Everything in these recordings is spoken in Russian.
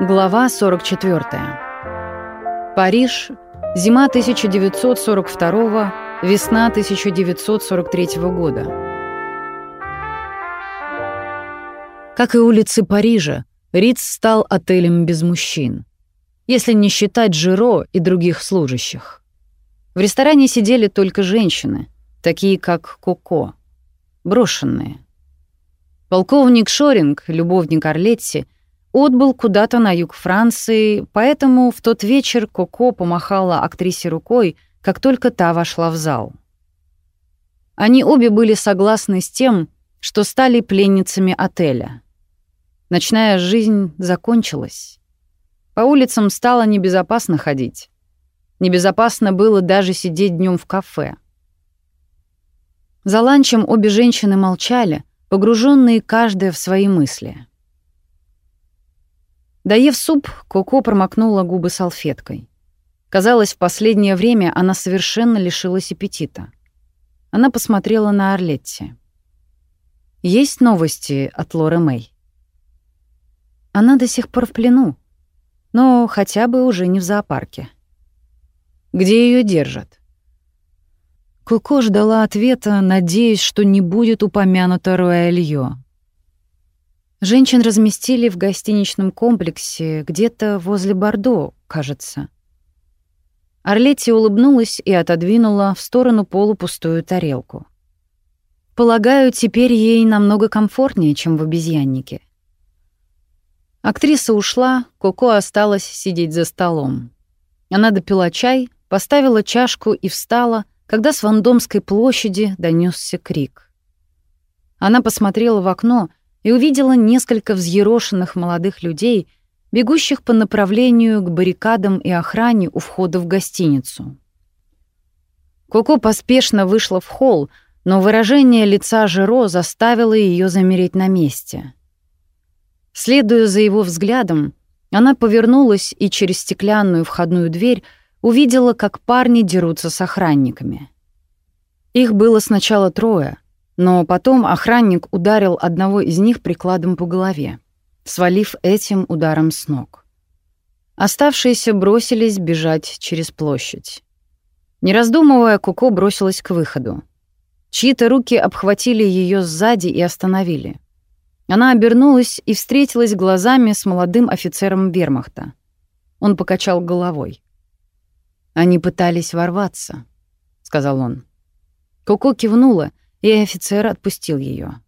Глава 44. Париж. Зима 1942 весна 1943 года. Как и улицы Парижа, Риц стал отелем без мужчин, если не считать Жиро и других служащих. В ресторане сидели только женщины, такие как Коко, брошенные. Полковник Шоринг, любовник Орлетти, отбыл куда-то на юг Франции, поэтому в тот вечер Коко помахала актрисе рукой, как только та вошла в зал. Они обе были согласны с тем, что стали пленницами отеля. Ночная жизнь закончилась. По улицам стало небезопасно ходить. Небезопасно было даже сидеть днем в кафе. За ланчем обе женщины молчали, погруженные каждая в свои мысли — Доев суп, Коко промокнула губы салфеткой. Казалось, в последнее время она совершенно лишилась аппетита. Она посмотрела на Орлетти. «Есть новости от Лоры Мэй?» «Она до сих пор в плену, но хотя бы уже не в зоопарке». «Где ее держат?» Коко ждала ответа, надеясь, что не будет упомянуто Руэльё. Женщин разместили в гостиничном комплексе где-то возле Бордо, кажется. Орлетти улыбнулась и отодвинула в сторону полупустую тарелку. Полагаю, теперь ей намного комфортнее, чем в обезьяннике. Актриса ушла, Коко осталась сидеть за столом. Она допила чай, поставила чашку и встала, когда с Вандомской площади донесся крик. Она посмотрела в окно — и увидела несколько взъерошенных молодых людей, бегущих по направлению к баррикадам и охране у входа в гостиницу. Коко поспешно вышла в холл, но выражение лица Жиро заставило ее замереть на месте. Следуя за его взглядом, она повернулась и через стеклянную входную дверь увидела, как парни дерутся с охранниками. Их было сначала трое — но потом охранник ударил одного из них прикладом по голове, свалив этим ударом с ног. Оставшиеся бросились бежать через площадь. Не раздумывая, Куко бросилась к выходу. Чьи-то руки обхватили ее сзади и остановили. Она обернулась и встретилась глазами с молодым офицером вермахта. Он покачал головой. «Они пытались ворваться», — сказал он. Куко кивнула — и офицер отпустил ее.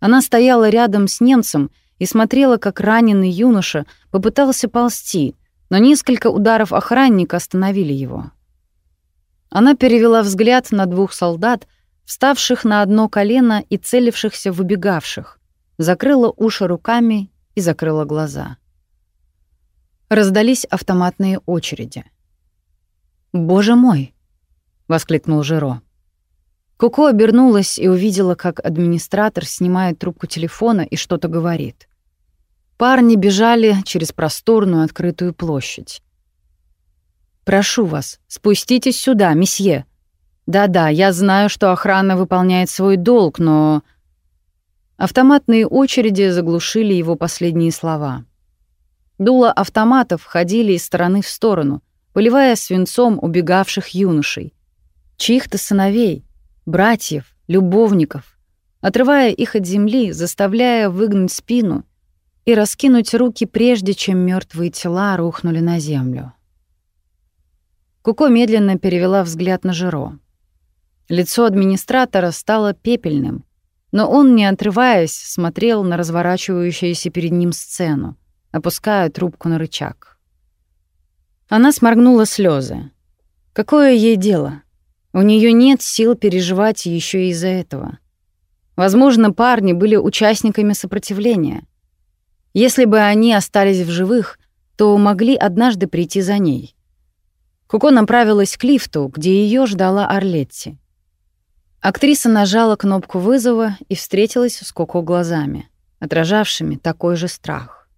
Она стояла рядом с немцем и смотрела, как раненый юноша попытался ползти, но несколько ударов охранника остановили его. Она перевела взгляд на двух солдат, вставших на одно колено и целившихся убегавших, закрыла уши руками и закрыла глаза. Раздались автоматные очереди. «Боже мой!» — воскликнул Жиро. Коко обернулась и увидела, как администратор снимает трубку телефона и что-то говорит. Парни бежали через просторную открытую площадь. «Прошу вас, спуститесь сюда, месье. Да-да, я знаю, что охрана выполняет свой долг, но...» Автоматные очереди заглушили его последние слова. Дула автоматов ходили из стороны в сторону, поливая свинцом убегавших юношей. Чьих-то сыновей — братьев, любовников, отрывая их от земли, заставляя выгнуть спину и раскинуть руки, прежде чем мертвые тела рухнули на землю. Куко медленно перевела взгляд на Жиро. Лицо администратора стало пепельным, но он, не отрываясь, смотрел на разворачивающуюся перед ним сцену, опуская трубку на рычаг. Она сморгнула слезы. Какое ей дело? У нее нет сил переживать еще из-за этого. Возможно, парни были участниками сопротивления. Если бы они остались в живых, то могли однажды прийти за ней. Куко направилась к лифту, где ее ждала Орлетти. Актриса нажала кнопку вызова и встретилась с Коко глазами, отражавшими такой же страх.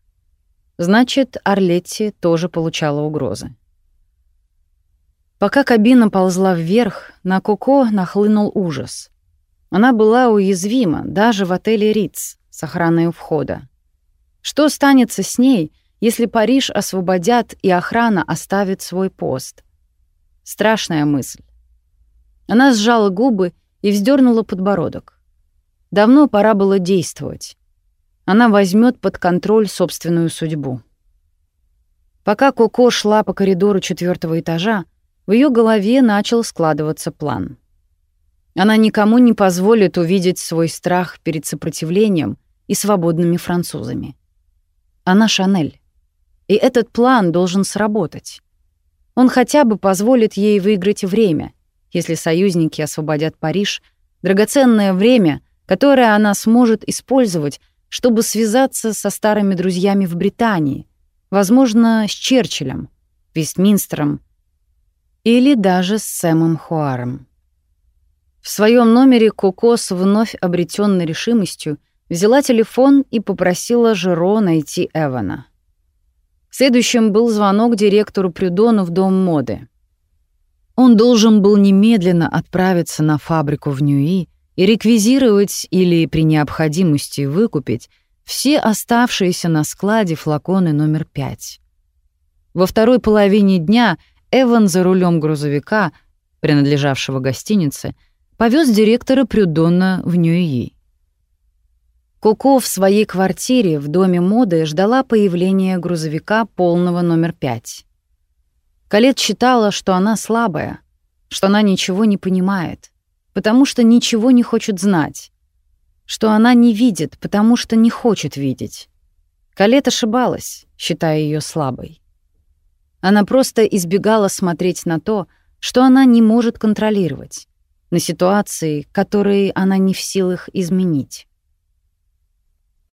Значит, Орлетти тоже получала угрозы. Пока кабина ползла вверх, на Коко нахлынул ужас. Она была уязвима даже в отеле «Риц» с охраной у входа. Что станется с ней, если Париж освободят и охрана оставит свой пост? Страшная мысль. Она сжала губы и вздернула подбородок. Давно пора было действовать. Она возьмет под контроль собственную судьбу. Пока Коко шла по коридору четвертого этажа, в ее голове начал складываться план. Она никому не позволит увидеть свой страх перед сопротивлением и свободными французами. Она Шанель. И этот план должен сработать. Он хотя бы позволит ей выиграть время, если союзники освободят Париж, драгоценное время, которое она сможет использовать, чтобы связаться со старыми друзьями в Британии, возможно, с Черчиллем, Вестминстером или даже с Сэмом Хуаром. В своем номере Коко с вновь обретенной решимостью взяла телефон и попросила Жиро найти Эвана. Следующим был звонок директору Прюдону в Дом моды. Он должен был немедленно отправиться на фабрику в Ньюи и реквизировать или при необходимости выкупить все оставшиеся на складе флаконы номер пять. Во второй половине дня Эван за рулем грузовика, принадлежавшего гостинице, повез директора Прюдона в Ньюи. Коко в своей квартире в доме моды ждала появления грузовика полного номер пять. Калет считала, что она слабая, что она ничего не понимает, потому что ничего не хочет знать, что она не видит, потому что не хочет видеть. Калет ошибалась, считая ее слабой. Она просто избегала смотреть на то, что она не может контролировать, на ситуации, которые она не в силах изменить.